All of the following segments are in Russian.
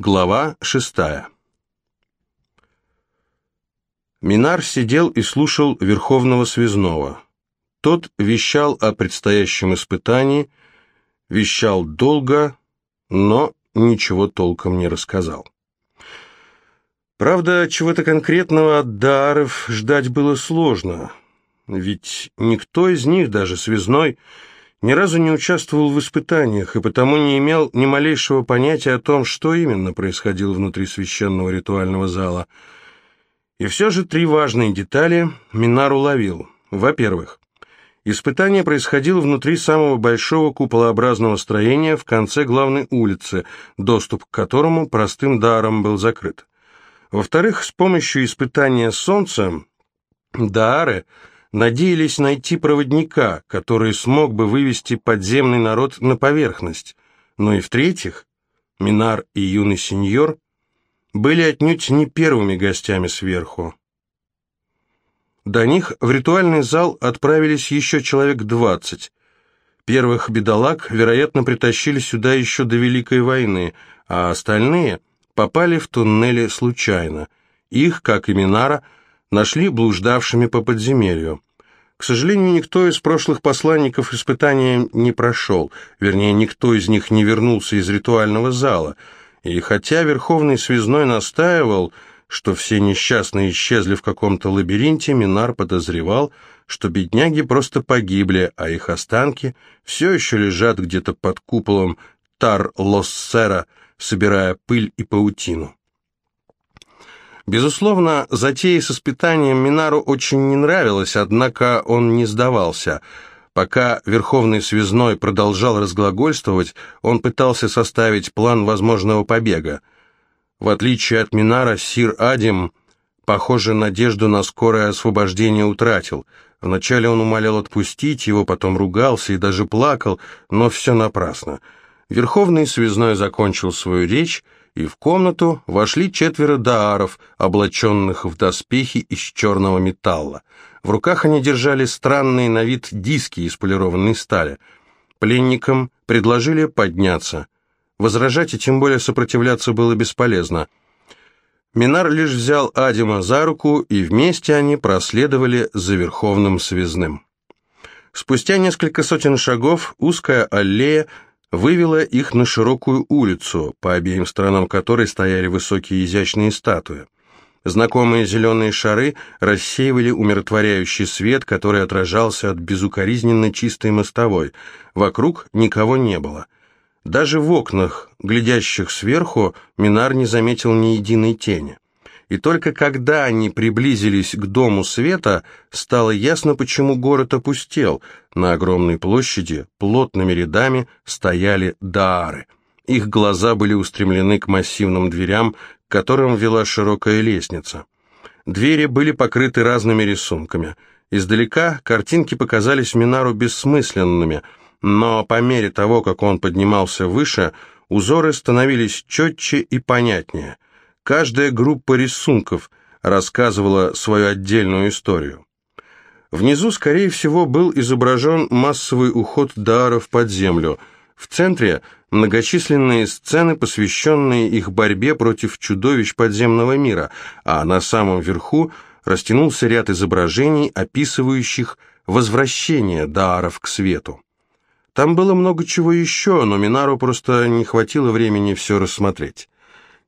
Глава шестая Минар сидел и слушал Верховного Связного. Тот вещал о предстоящем испытании, вещал долго, но ничего толком не рассказал. Правда, чего-то конкретного от Дааров ждать было сложно, ведь никто из них, даже Связной, ни разу не участвовал в испытаниях и потому не имел ни малейшего понятия о том, что именно происходило внутри священного ритуального зала. И все же три важные детали Минар уловил. Во-первых, испытание происходило внутри самого большого куполообразного строения в конце главной улицы, доступ к которому простым даром был закрыт. Во-вторых, с помощью испытания солнца Даары надеялись найти проводника, который смог бы вывести подземный народ на поверхность. Но и в-третьих, Минар и юный сеньор были отнюдь не первыми гостями сверху. До них в ритуальный зал отправились еще человек двадцать. Первых бедолаг, вероятно, притащили сюда еще до Великой войны, а остальные попали в туннели случайно. Их, как и Минара, нашли блуждавшими по подземелью. К сожалению, никто из прошлых посланников испытания не прошел, вернее, никто из них не вернулся из ритуального зала, и хотя Верховный Связной настаивал, что все несчастные исчезли в каком-то лабиринте, Минар подозревал, что бедняги просто погибли, а их останки все еще лежат где-то под куполом Тар-Лоссера, собирая пыль и паутину. Безусловно, затея с испытанием Минару очень не нравилась, однако он не сдавался. Пока Верховный Связной продолжал разглагольствовать, он пытался составить план возможного побега. В отличие от Минара, Сир Адим, похоже, надежду на скорое освобождение утратил. Вначале он умолял отпустить его, потом ругался и даже плакал, но все напрасно. Верховный Связной закончил свою речь, и в комнату вошли четверо дааров, облаченных в доспехи из черного металла. В руках они держали странные на вид диски из полированной стали. Пленникам предложили подняться. Возражать и тем более сопротивляться было бесполезно. Минар лишь взял Адима за руку, и вместе они проследовали за Верховным Связным. Спустя несколько сотен шагов узкая аллея вывела их на широкую улицу, по обеим сторонам которой стояли высокие изящные статуи. Знакомые зеленые шары рассеивали умиротворяющий свет, который отражался от безукоризненно чистой мостовой. Вокруг никого не было. Даже в окнах, глядящих сверху, Минар не заметил ни единой тени и только когда они приблизились к Дому Света, стало ясно, почему город опустел. На огромной площади плотными рядами стояли даары. Их глаза были устремлены к массивным дверям, к которым вела широкая лестница. Двери были покрыты разными рисунками. Издалека картинки показались Минару бессмысленными, но по мере того, как он поднимался выше, узоры становились четче и понятнее – Каждая группа рисунков рассказывала свою отдельную историю. Внизу, скорее всего, был изображен массовый уход Дааров под землю. В центре многочисленные сцены, посвященные их борьбе против чудовищ подземного мира, а на самом верху растянулся ряд изображений, описывающих возвращение Дааров к свету. Там было много чего еще, но Минару просто не хватило времени все рассмотреть.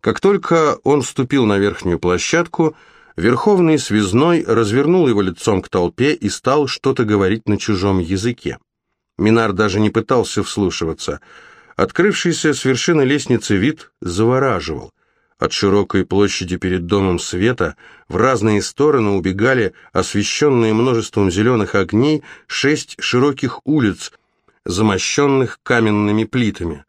Как только он вступил на верхнюю площадку, Верховный Связной развернул его лицом к толпе и стал что-то говорить на чужом языке. Минар даже не пытался вслушиваться. Открывшийся с вершины лестницы вид завораживал. От широкой площади перед домом света в разные стороны убегали, освещенные множеством зеленых огней, шесть широких улиц, замощенных каменными плитами.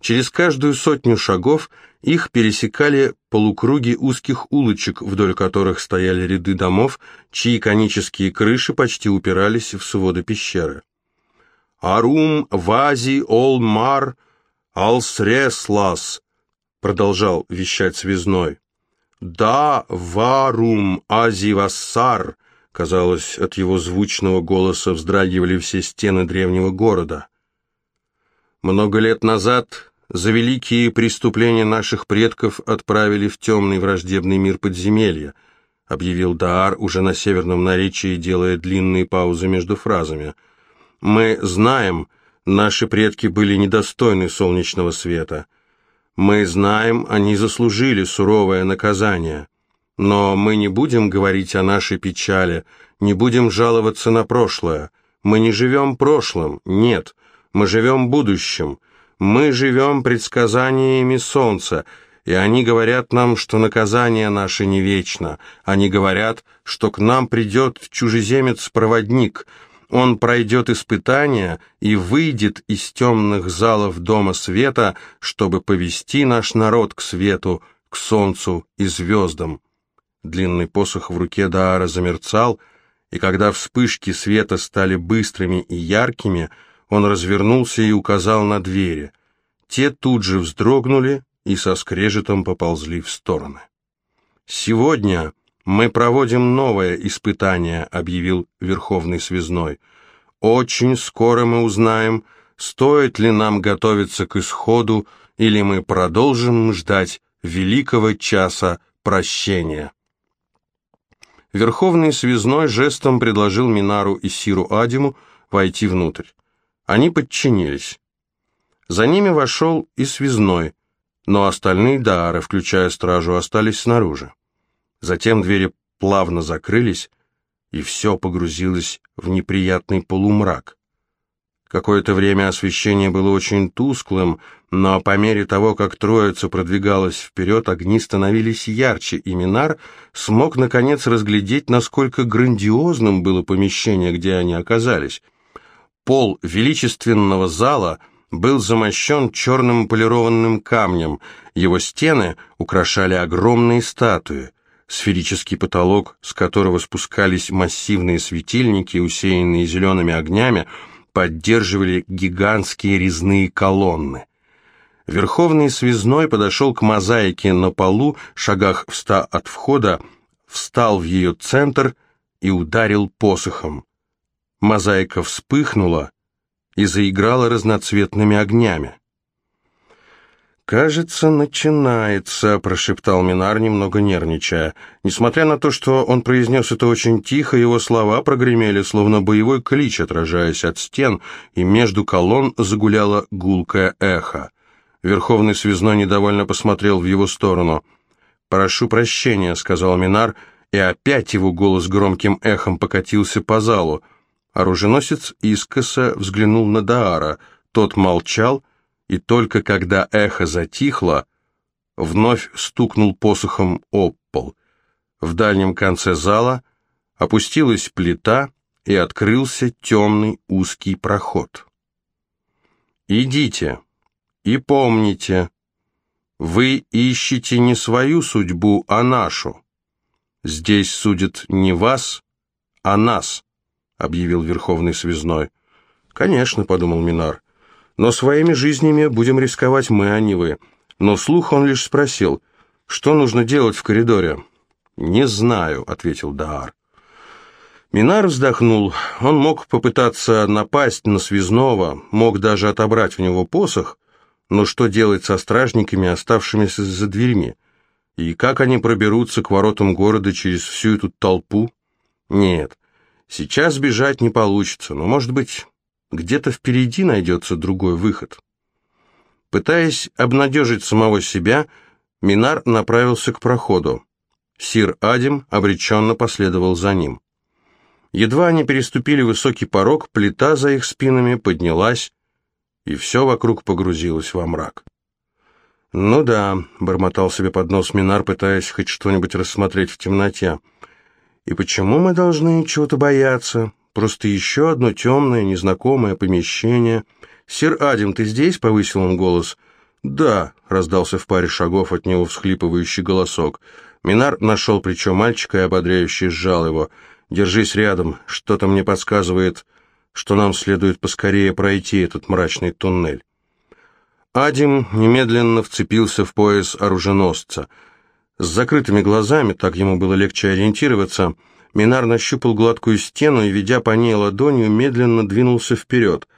Через каждую сотню шагов их пересекали полукруги узких улочек, вдоль которых стояли ряды домов, чьи конические крыши почти упирались в своды пещеры. «Арум вази олмар алсреслас», продолжал вещать связной. «Да варум ази вассар», казалось, от его звучного голоса вздрагивали все стены древнего города. Много лет назад за великие преступления наших предков отправили в темный враждебный мир подземелья», объявил Даар уже на северном наречии, делая длинные паузы между фразами. «Мы знаем, наши предки были недостойны солнечного света. Мы знаем, они заслужили суровое наказание. Но мы не будем говорить о нашей печали, не будем жаловаться на прошлое. Мы не живем прошлым, нет, мы живем будущим. Мы живем предсказаниями солнца, и они говорят нам, что наказание наше не вечно. Они говорят, что к нам придет чужеземец-проводник. Он пройдет испытания и выйдет из темных залов Дома Света, чтобы повести наш народ к свету, к солнцу и звездам. Длинный посох в руке Даара замерцал, и когда вспышки света стали быстрыми и яркими, он развернулся и указал на двери. Те тут же вздрогнули и со скрежетом поползли в стороны. «Сегодня мы проводим новое испытание», — объявил Верховный Связной. «Очень скоро мы узнаем, стоит ли нам готовиться к исходу, или мы продолжим ждать великого часа прощения». Верховный связной жестом предложил Минару и Сиру Адиму войти внутрь. Они подчинились. За ними вошел и связной, но остальные даары, включая стражу, остались снаружи. Затем двери плавно закрылись, и все погрузилось в неприятный полумрак. Какое-то время освещение было очень тусклым, но по мере того, как троица продвигалась вперед, огни становились ярче, и Минар смог, наконец, разглядеть, насколько грандиозным было помещение, где они оказались. Пол величественного зала был замощен черным полированным камнем, его стены украшали огромные статуи. Сферический потолок, с которого спускались массивные светильники, усеянные зелеными огнями, поддерживали гигантские резные колонны. Верховный связной подошел к мозаике на полу, шагах в ста от входа, встал в ее центр и ударил посохом. Мозаика вспыхнула и заиграла разноцветными огнями. «Кажется, начинается», — прошептал Минар, немного нервничая. Несмотря на то, что он произнес это очень тихо, его слова прогремели, словно боевой клич, отражаясь от стен, и между колонн загуляло гулкое эхо. Верховный связной недовольно посмотрел в его сторону. «Прошу прощения», — сказал Минар, и опять его голос громким эхом покатился по залу. Оруженосец искоса взглянул на Даара. Тот молчал, — и только когда эхо затихло, вновь стукнул посохом об пол. В дальнем конце зала опустилась плита, и открылся темный узкий проход. «Идите и помните, вы ищете не свою судьбу, а нашу. Здесь судят не вас, а нас», — объявил Верховный Связной. «Конечно», — подумал Минар, но своими жизнями будем рисковать мы, а не вы. Но вслух он лишь спросил, что нужно делать в коридоре. «Не знаю», — ответил Даар. Минар вздохнул. Он мог попытаться напасть на связного, мог даже отобрать у него посох, но что делать со стражниками, оставшимися за дверьми? И как они проберутся к воротам города через всю эту толпу? Нет, сейчас бежать не получится, но, может быть, где-то впереди найдется другой выход. Пытаясь обнадежить самого себя, Минар направился к проходу. Сир Адим обреченно последовал за ним. Едва они переступили высокий порог, плита за их спинами поднялась, и все вокруг погрузилось во мрак. «Ну да», — бормотал себе под нос Минар, пытаясь хоть что-нибудь рассмотреть в темноте. «И почему мы должны чего-то бояться? Просто еще одно темное, незнакомое помещение. «Сир Адим, ты здесь?» — повысил он голос. «Да», — раздался в паре шагов от него всхлипывающий голосок. Минар нашел плечо мальчика и ободряюще сжал его. «Держись рядом, что-то мне подсказывает, что нам следует поскорее пройти этот мрачный туннель». Адим немедленно вцепился в пояс оруженосца. С закрытыми глазами, так ему было легче ориентироваться, — Минар нащупал гладкую стену и, ведя по ней ладонью, медленно двинулся вперед.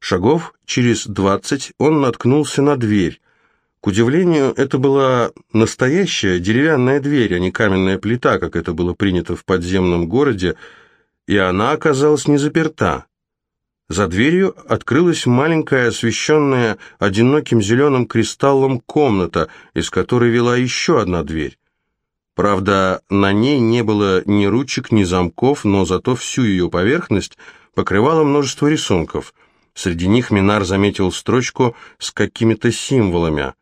Шагов через двадцать он наткнулся на дверь. К удивлению, это была настоящая деревянная дверь, а не каменная плита, как это было принято в подземном городе, и она оказалась не заперта. За дверью открылась маленькая, освещенная одиноким зеленым кристаллом комната, из которой вела еще одна дверь. Правда, на ней не было ни ручек, ни замков, но зато всю ее поверхность покрывало множество рисунков. Среди них Минар заметил строчку с какими-то символами.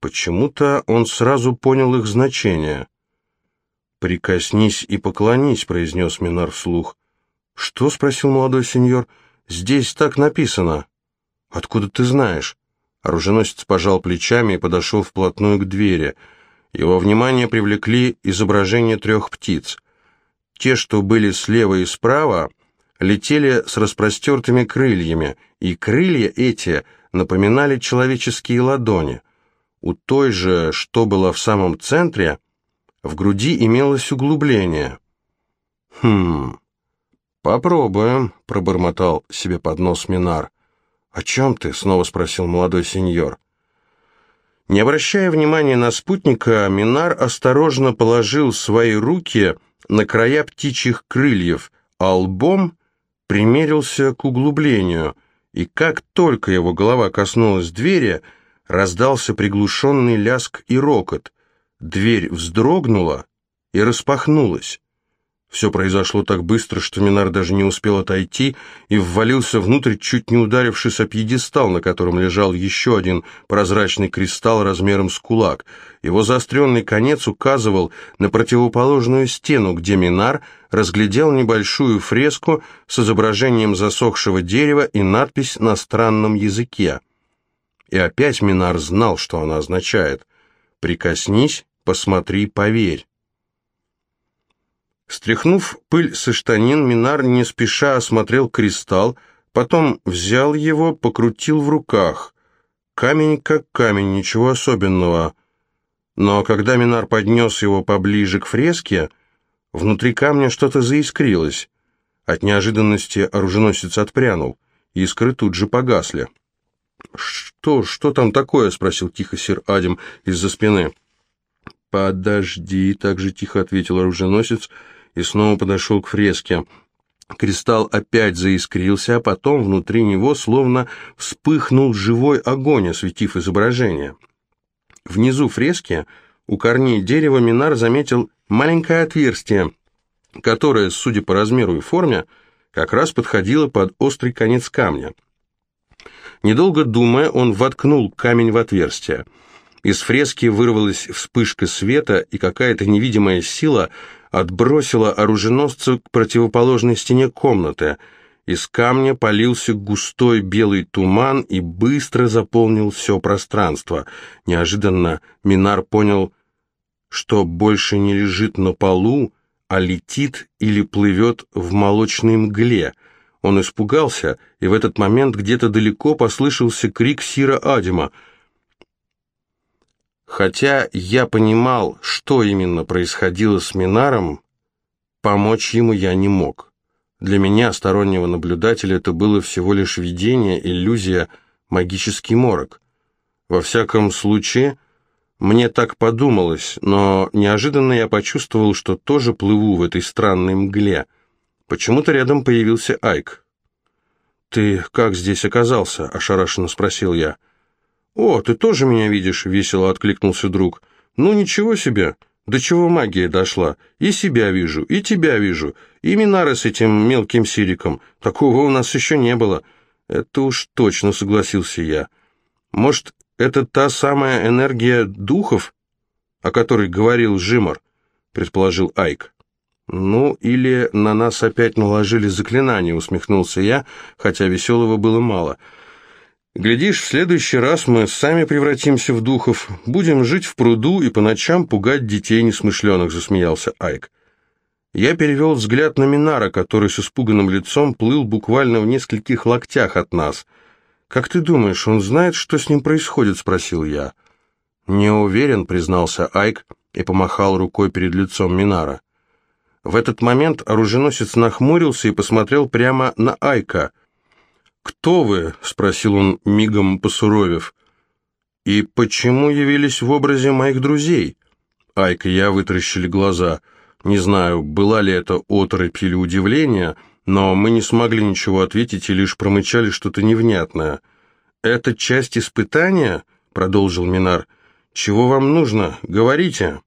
Почему-то он сразу понял их значение. «Прикоснись и поклонись», — произнес Минар вслух. «Что?» — спросил молодой сеньор. — «Здесь так написано». «Откуда ты знаешь?» Оруженосец пожал плечами и подошел вплотную к двери. Его внимание привлекли изображения трех птиц. Те, что были слева и справа, летели с распростертыми крыльями, и крылья эти напоминали человеческие ладони. У той же, что было в самом центре, в груди имелось углубление. «Хм...» «Попробуем», — пробормотал себе под нос Минар. «О чем ты?» — снова спросил молодой сеньор. Не обращая внимания на спутника, Минар осторожно положил свои руки на края птичьих крыльев, а лбом примерился к углублению, и как только его голова коснулась двери, раздался приглушенный ляск и рокот. Дверь вздрогнула и распахнулась. Все произошло так быстро, что Минар даже не успел отойти и ввалился внутрь, чуть не ударившись о пьедестал, на котором лежал еще один прозрачный кристалл размером с кулак. Его заостренный конец указывал на противоположную стену, где Минар разглядел небольшую фреску с изображением засохшего дерева и надпись на странном языке. И опять Минар знал, что она означает «Прикоснись, посмотри, поверь». Стряхнув пыль со штанин, Минар не спеша осмотрел кристалл, потом взял его, покрутил в руках. Камень как камень, ничего особенного. Но когда Минар поднес его поближе к фреске, внутри камня что-то заискрилось. От неожиданности оруженосец отпрянул, искры тут же погасли. «Что, что там такое?» — спросил тихо сир Адим из-за спины. «Подожди», — так же тихо ответил оруженосец, — и снова подошел к фреске. Кристалл опять заискрился, а потом внутри него словно вспыхнул живой огонь, осветив изображение. Внизу фрески, у корней дерева, Минар заметил маленькое отверстие, которое, судя по размеру и форме, как раз подходило под острый конец камня. Недолго думая, он воткнул камень в отверстие. Из фрески вырвалась вспышка света, и какая-то невидимая сила отбросила оруженосца к противоположной стене комнаты. Из камня полился густой белый туман и быстро заполнил все пространство. Неожиданно Минар понял, что больше не лежит на полу, а летит или плывет в молочной мгле. Он испугался, и в этот момент где-то далеко послышался крик Сира Адима — Хотя я понимал, что именно происходило с Минаром, помочь ему я не мог. Для меня, стороннего наблюдателя, это было всего лишь видение, иллюзия, магический морок. Во всяком случае, мне так подумалось, но неожиданно я почувствовал, что тоже плыву в этой странной мгле. Почему-то рядом появился Айк. «Ты как здесь оказался?» – ошарашенно спросил я. «О, ты тоже меня видишь?» — весело откликнулся друг. «Ну, ничего себе! До чего магия дошла? И себя вижу, и тебя вижу, и Минара с этим мелким сириком. Такого у нас еще не было». «Это уж точно», — согласился я. «Может, это та самая энергия духов, о которой говорил Жимор?» — предположил Айк. «Ну, или на нас опять наложили заклинание», — усмехнулся я, хотя веселого было мало — Глядишь, в следующий раз мы сами превратимся в духов, будем жить в пруду и по ночам пугать детей несмышленых», — засмеялся Айк. Я перевел взгляд на Минара, который с испуганным лицом плыл буквально в нескольких локтях от нас. «Как ты думаешь, он знает, что с ним происходит?» — спросил я. «Не уверен», — признался Айк и помахал рукой перед лицом Минара. В этот момент оруженосец нахмурился и посмотрел прямо на Айка — «Кто вы?» — спросил он, мигом посуровев. «И почему явились в образе моих друзей?» Айк и я вытаращили глаза. Не знаю, была ли это оторопь или удивление, но мы не смогли ничего ответить и лишь промычали что-то невнятное. «Это часть испытания?» — продолжил Минар. «Чего вам нужно? Говорите!»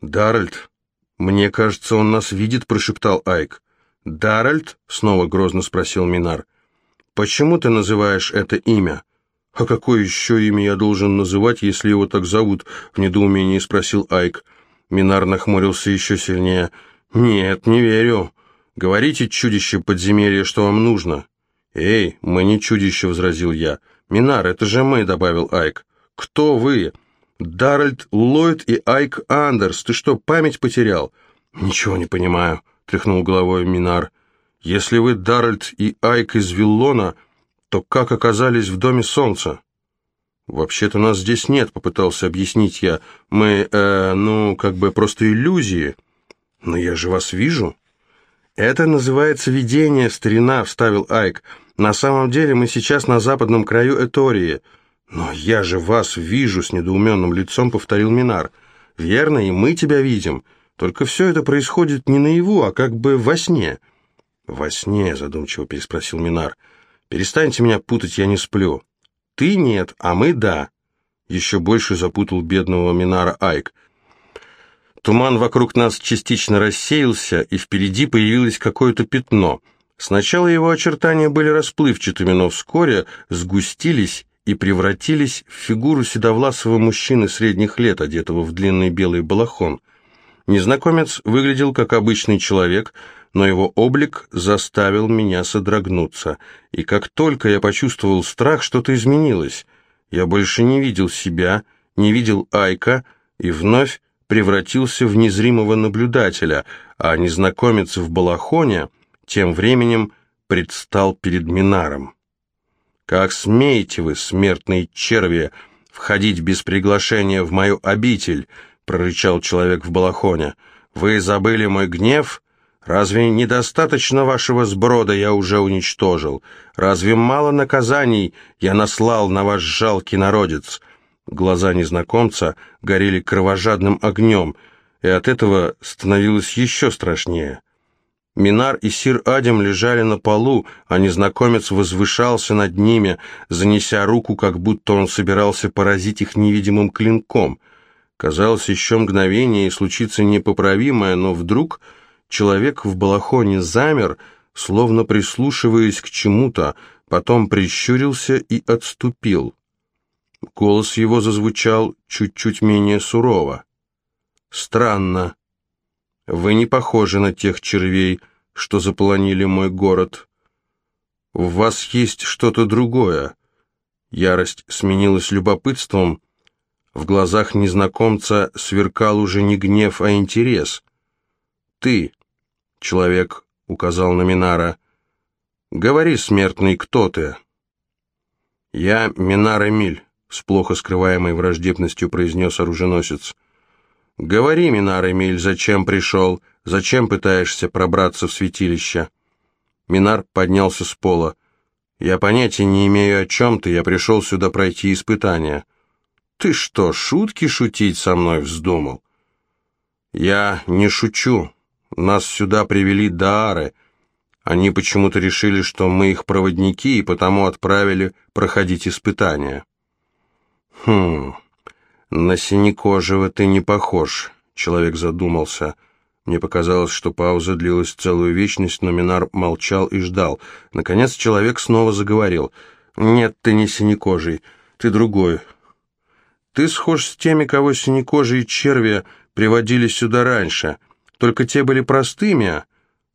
«Даральд, мне кажется, он нас видит», — прошептал Айк. «Даральд?» — снова грозно спросил Минар. «Почему ты называешь это имя?» «А какое еще имя я должен называть, если его так зовут?» — в недоумении спросил Айк. Минар нахмурился еще сильнее. «Нет, не верю. Говорите, чудище подземелья, что вам нужно». «Эй, мы не чудище», — возразил я. «Минар, это же мы», — добавил Айк. «Кто вы?» «Даральд Ллойд и Айк Андерс. Ты что, память потерял?» «Ничего не понимаю», — тряхнул головой Минар. «Если вы Даральд и Айк из Виллона...» то как оказались в Доме Солнца?» «Вообще-то нас здесь нет», — попытался объяснить я. «Мы, э, ну, как бы просто иллюзии». «Но я же вас вижу». «Это называется видение, старина», — вставил Айк. «На самом деле мы сейчас на западном краю Этории». «Но я же вас вижу», — с недоуменным лицом повторил Минар. «Верно, и мы тебя видим. Только все это происходит не наяву, а как бы во сне». «Во сне», — задумчиво переспросил Минар. Перестаньте меня путать, я не сплю. Ты нет, а мы да. Еще больше запутал бедного Минара Айк. Туман вокруг нас частично рассеялся, и впереди появилось какое-то пятно. Сначала его очертания были расплывчатыми, но вскоре сгустились и превратились в фигуру седовласого мужчины средних лет, одетого в длинный белый балахон. Незнакомец выглядел как обычный человек, но его облик заставил меня содрогнуться, и как только я почувствовал страх, что-то изменилось. Я больше не видел себя, не видел Айка, и вновь превратился в незримого наблюдателя, а незнакомец в балахоне тем временем предстал перед Минаром. «Как смеете вы, смертные черви, входить без приглашения в мою обитель?» — прорычал человек в балахоне. «Вы забыли мой гнев?» Разве недостаточно вашего сброда я уже уничтожил? Разве мало наказаний я наслал на ваш жалкий народец?» Глаза незнакомца горели кровожадным огнем, и от этого становилось еще страшнее. Минар и Сир Адем лежали на полу, а незнакомец возвышался над ними, занеся руку, как будто он собирался поразить их невидимым клинком. Казалось, еще мгновение, и случится непоправимое, но вдруг Человек в балахоне замер, словно прислушиваясь к чему-то, потом прищурился и отступил. Голос его зазвучал чуть-чуть менее сурово. «Странно. Вы не похожи на тех червей, что заполонили мой город. В вас есть что-то другое». Ярость сменилась любопытством. В глазах незнакомца сверкал уже не гнев, а интерес. «Ты, Человек указал на Минара. «Говори, смертный, кто ты?» «Я Минар Эмиль», — с плохо скрываемой враждебностью произнес оруженосец. «Говори, Минар Эмиль, зачем пришел? Зачем пытаешься пробраться в святилище?» Минар поднялся с пола. «Я понятия не имею, о чем ты. Я пришел сюда пройти испытание». «Ты что, шутки шутить со мной вздумал?» «Я не шучу. Нас сюда привели Даары. Они почему-то решили, что мы их проводники, и потому отправили проходить испытания. Хм, на синекожего ты не похож, человек задумался. Мне показалось, что пауза длилась целую вечность, но Минар молчал и ждал. Наконец человек снова заговорил. «Нет, ты не синекожий, ты другой. Ты схож с теми, кого синекожие черви приводили сюда раньше». Только те были простыми,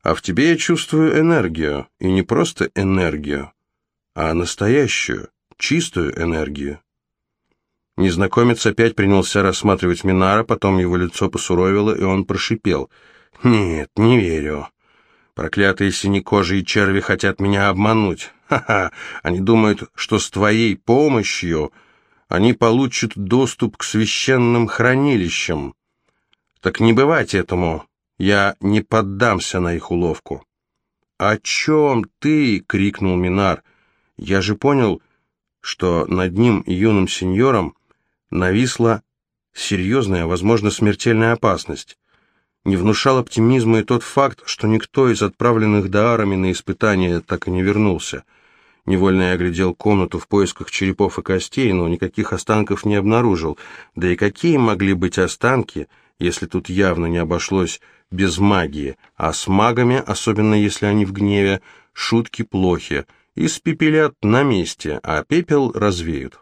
а в тебе я чувствую энергию, и не просто энергию, а настоящую, чистую энергию. Незнакомец опять принялся рассматривать Минара, потом его лицо посуровило, и он прошипел. «Нет, не верю. Проклятые синекожие черви хотят меня обмануть. Ха-ха, они думают, что с твоей помощью они получат доступ к священным хранилищам. Так не бывать этому. Я не поддамся на их уловку. «О чем ты?» — крикнул Минар. Я же понял, что над ним юным сеньором нависла серьезная, возможно, смертельная опасность. Не внушал оптимизма и тот факт, что никто из отправленных Даарами на испытание так и не вернулся. Невольно я оглядел комнату в поисках черепов и костей, но никаких останков не обнаружил. Да и какие могли быть останки, если тут явно не обошлось без магии, а с магами, особенно если они в гневе, шутки плохи, испепелят на месте, а пепел развеют.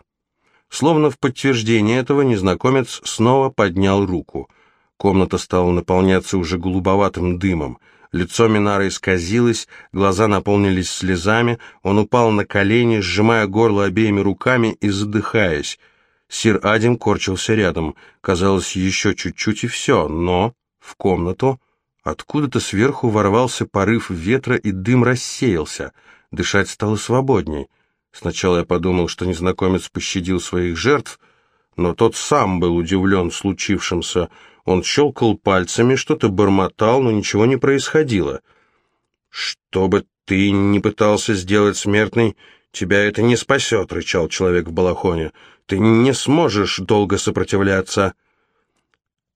Словно в подтверждение этого незнакомец снова поднял руку. Комната стала наполняться уже голубоватым дымом. Лицо Минара исказилось, глаза наполнились слезами, он упал на колени, сжимая горло обеими руками и задыхаясь. Сир Адим корчился рядом. Казалось, еще чуть-чуть и все, но в комнату откуда-то сверху ворвался порыв ветра, и дым рассеялся. Дышать стало свободней. Сначала я подумал, что незнакомец пощадил своих жертв, но тот сам был удивлен случившимся. Он щелкал пальцами, что-то бормотал, но ничего не происходило. «Что бы ты ни пытался сделать, смертный, тебя это не спасет», — рычал человек в балахоне. «Ты не сможешь долго сопротивляться».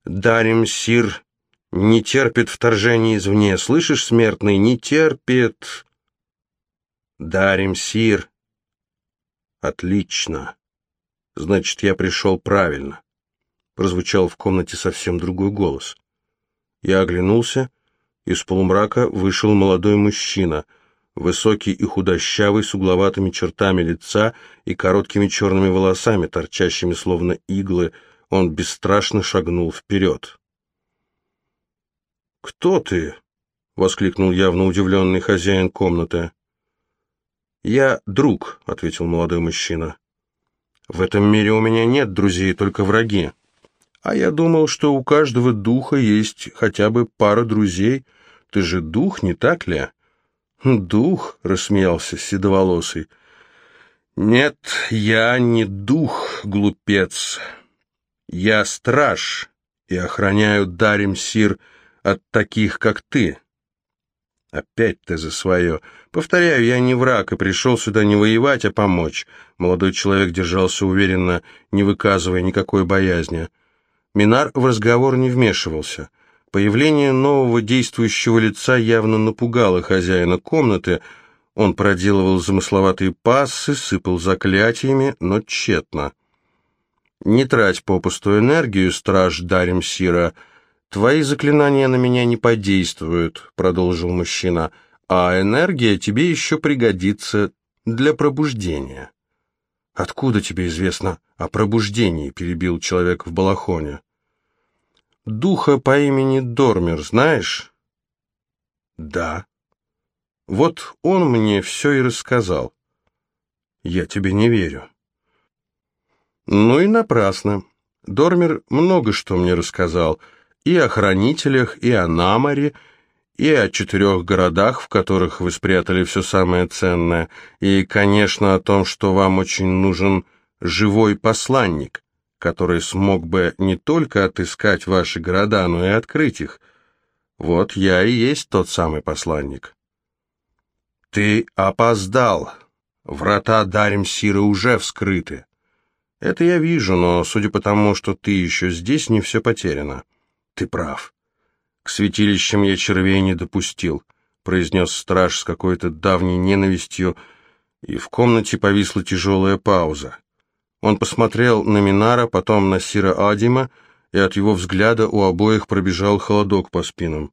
«Дарим, сир, не терпит вторжения извне. Слышишь, смертный, не терпит...» «Дарим, сир, «Отлично. Значит, я пришел правильно». Прозвучал в комнате совсем другой голос. Я оглянулся. Из полумрака вышел молодой мужчина, высокий и худощавый, с угловатыми чертами лица и короткими черными волосами, торчащими словно иглы. Он бесстрашно шагнул вперед. «Кто ты?» — воскликнул явно удивленный хозяин комнаты. «Я друг», — ответил молодой мужчина. «В этом мире у меня нет друзей, только враги. А я думал, что у каждого духа есть хотя бы пара друзей. Ты же дух, не так ли?» «Дух», — рассмеялся седоволосый. «Нет, я не дух, глупец. Я страж и охраняю Дарим Сир от таких, как ты». «Опять ты за свое. Повторяю, я не враг и пришел сюда не воевать, а помочь». Молодой человек держался уверенно, не выказывая никакой боязни. Минар в разговор не вмешивался. Появление нового действующего лица явно напугало хозяина комнаты. Он проделывал замысловатые пассы, сыпал заклятиями, но тщетно. «Не трать попусту энергию, страж Дарим Сира», «Твои заклинания на меня не подействуют», — продолжил мужчина, «а энергия тебе еще пригодится для пробуждения». «Откуда тебе известно о пробуждении?» — перебил человек в балахоне. «Духа по имени Дормер знаешь?» «Да». «Вот он мне все и рассказал». «Я тебе не верю». «Ну и напрасно. Дормер много что мне рассказал» и о хранителях, и о Намаре, и о четырех городах, в которых вы спрятали все самое ценное, и, конечно, о том, что вам очень нужен живой посланник, который смог бы не только отыскать ваши города, но и открыть их. Вот я и есть тот самый посланник. Ты опоздал. Врата Дарим-Сиры уже вскрыты. Это я вижу, но, судя по тому, что ты еще здесь, не все потеряно. Ты прав. К святилищам я червей не допустил, произнес страж с какой-то давней ненавистью, и в комнате повисла тяжелая пауза. Он посмотрел на Минара, потом на Сира Адима, и от его взгляда у обоих пробежал холодок по спинам.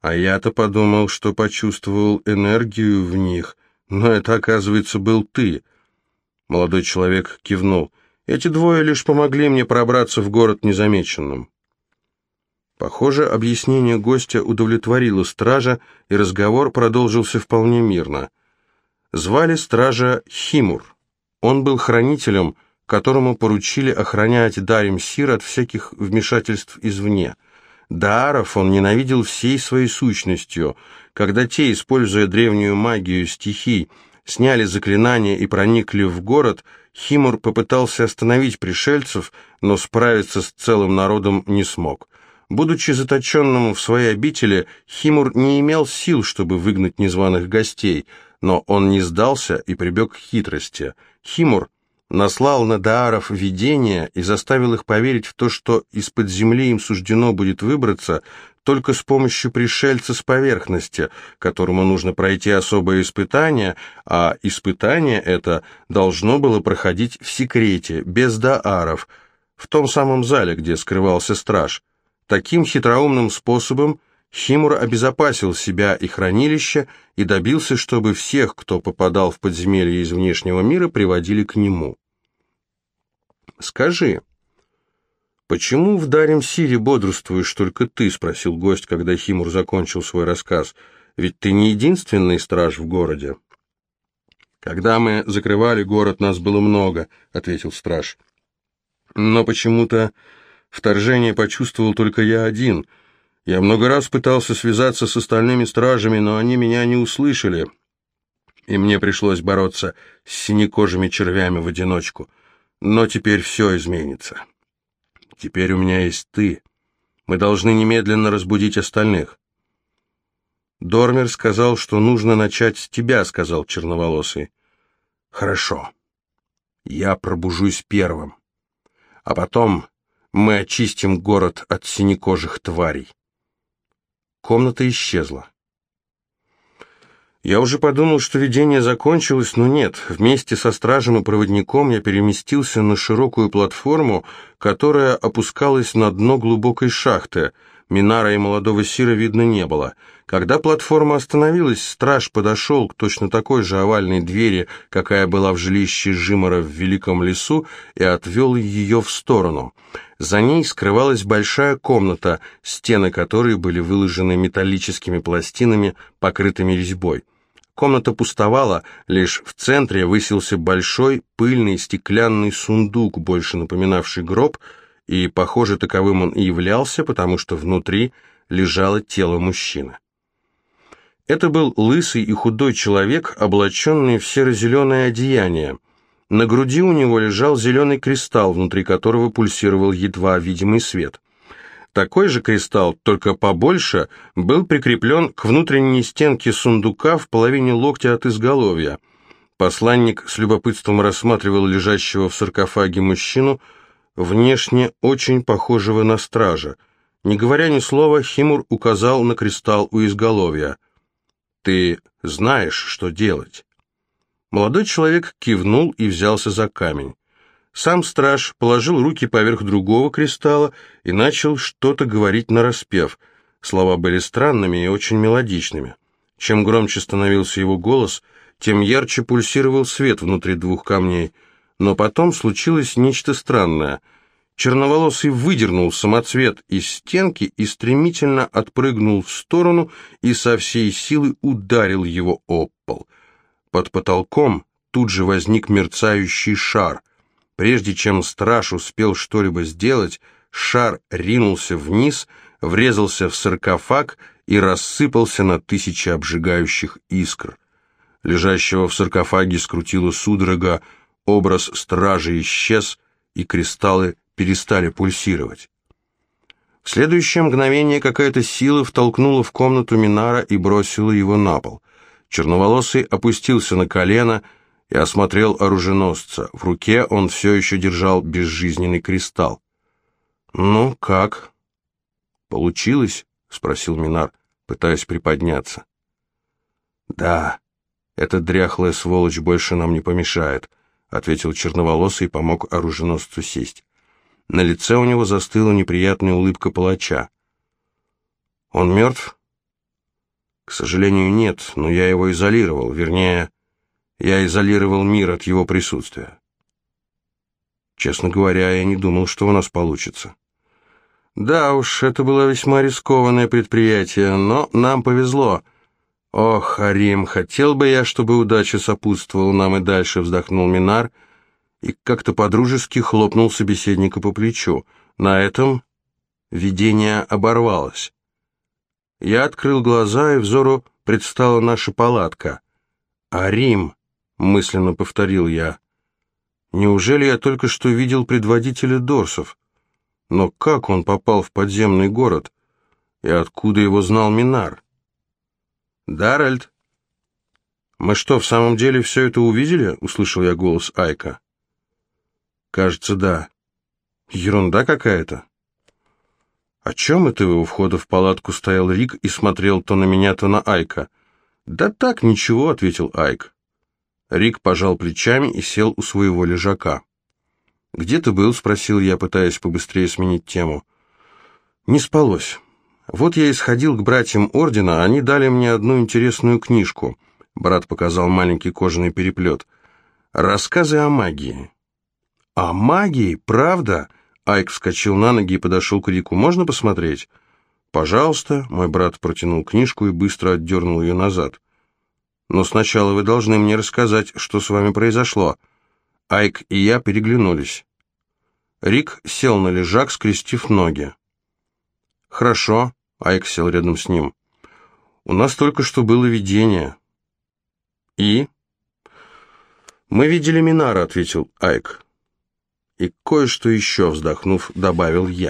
А я-то подумал, что почувствовал энергию в них, но это, оказывается, был ты. Молодой человек кивнул. Эти двое лишь помогли мне пробраться в город незамеченным. Похоже, объяснение гостя удовлетворило стража, и разговор продолжился вполне мирно. Звали стража Химур. Он был хранителем, которому поручили охранять Дарим Сир от всяких вмешательств извне. Дааров он ненавидел всей своей сущностью. Когда те, используя древнюю магию стихий, сняли заклинания и проникли в город, Химур попытался остановить пришельцев, но справиться с целым народом не смог. Будучи заточенным в своей обители, Химур не имел сил, чтобы выгнать незваных гостей. но он не сдался и прибег к хитрости. Химур наслал на Дааров видение и заставил их поверить в то, что из-под земли им суждено будет выбраться только с помощью пришельца с поверхности, которому нужно пройти особое испытание, а испытание это должно было проходить в секрете, без Дааров, в том самом зале, где скрывался страж. Таким хитроумным способом Химур обезопасил себя и хранилище и добился, чтобы всех, кто попадал в подземелье из внешнего мира, приводили к нему. «Скажи, почему в Дарем-Сире бодрствуешь только ты?» — спросил гость, когда Химур закончил свой рассказ. «Ведь ты не единственный страж в городе». «Когда мы закрывали город, нас было много», — ответил страж. «Но почему-то вторжение почувствовал только я один — я много раз пытался связаться с остальными стражами, но они меня не услышали, и мне пришлось бороться с синекожими червями в одиночку. Но теперь все изменится. Теперь у меня есть ты. Мы должны немедленно разбудить остальных. Дормер сказал, что нужно начать с тебя, сказал черноволосый. Хорошо. Я пробужусь первым. А потом мы очистим город от синекожих тварей. Комната исчезла. Я уже подумал, что видение закончилось, но нет. Вместе со стражем и проводником я переместился на широкую платформу, которая опускалась на дно глубокой шахты. Минара и молодого Сира видно не было. Когда платформа остановилась, страж подошел к точно такой же овальной двери, какая была в жилище Жимора в Великом лесу, и отвел ее в сторону. За ней скрывалась большая комната, стены которой были выложены металлическими пластинами, покрытыми резьбой. Комната пустовала, лишь в центре высился большой пыльный стеклянный сундук, больше напоминавший гроб, и, похоже, таковым он и являлся, потому что внутри лежало тело мужчины. Это был лысый и худой человек, облаченный в серо-зеленое одеяние. На груди у него лежал зеленый кристалл, внутри которого пульсировал едва видимый свет. Такой же кристалл, только побольше, был прикреплен к внутренней стенке сундука в половине локтя от изголовья. Посланник с любопытством рассматривал лежащего в саркофаге мужчину, внешне очень похожего на стража. Не говоря ни слова, Химур указал на кристалл у изголовья – ты знаешь, что делать». Молодой человек кивнул и взялся за камень. Сам страж положил руки поверх другого кристалла и начал что-то говорить нараспев. Слова были странными и очень мелодичными. Чем громче становился его голос, тем ярче пульсировал свет внутри двух камней. Но потом случилось нечто странное — Черноволосый выдернул самоцвет из стенки и стремительно отпрыгнул в сторону и со всей силы ударил его об пол. Под потолком тут же возник мерцающий шар. Прежде чем страж успел что-либо сделать, шар ринулся вниз, врезался в саркофаг и рассыпался на тысячи обжигающих искр. Лежащего в саркофаге скрутила судорога, образ стражи исчез, и кристаллы перестали пульсировать. В следующее мгновение какая-то сила втолкнула в комнату Минара и бросила его на пол. Черноволосый опустился на колено и осмотрел оруженосца. В руке он все еще держал безжизненный кристалл. «Ну, как?» «Получилось?» — спросил Минар, пытаясь приподняться. «Да, эта дряхлая сволочь больше нам не помешает», — ответил черноволосый и помог оруженосцу сесть. На лице у него застыла неприятная улыбка палача. «Он мертв?» «К сожалению, нет, но я его изолировал. Вернее, я изолировал мир от его присутствия. Честно говоря, я не думал, что у нас получится». «Да уж, это было весьма рискованное предприятие, но нам повезло». «Ох, Арим, хотел бы я, чтобы удача сопутствовала нам и дальше», — вздохнул Минар, — и как-то подружески хлопнул собеседника по плечу. На этом видение оборвалось. Я открыл глаза, и взору предстала наша палатка. «А Рим?» — мысленно повторил я. «Неужели я только что видел предводителя Дорсов? Но как он попал в подземный город? И откуда его знал Минар?» «Даральд?» «Мы что, в самом деле все это увидели?» — услышал я голос Айка. «Кажется, да. Ерунда какая-то». «О чем это вы у входа в палатку стоял Рик и смотрел то на меня, то на Айка?» «Да так, ничего», — ответил Айк. Рик пожал плечами и сел у своего лежака. «Где ты был?» — спросил я, пытаясь побыстрее сменить тему. «Не спалось. Вот я и сходил к братьям Ордена, они дали мне одну интересную книжку». Брат показал маленький кожаный переплет. «Рассказы о магии». «О магии? Правда?» Айк вскочил на ноги и подошел к Рику. «Можно посмотреть?» «Пожалуйста», — мой брат протянул книжку и быстро отдернул ее назад. «Но сначала вы должны мне рассказать, что с вами произошло». Айк и я переглянулись. Рик сел на лежак, скрестив ноги. «Хорошо», — Айк сел рядом с ним. «У нас только что было видение». «И?» «Мы видели Минара», — ответил Айк. «И кое-что еще», — вздохнув, добавил я.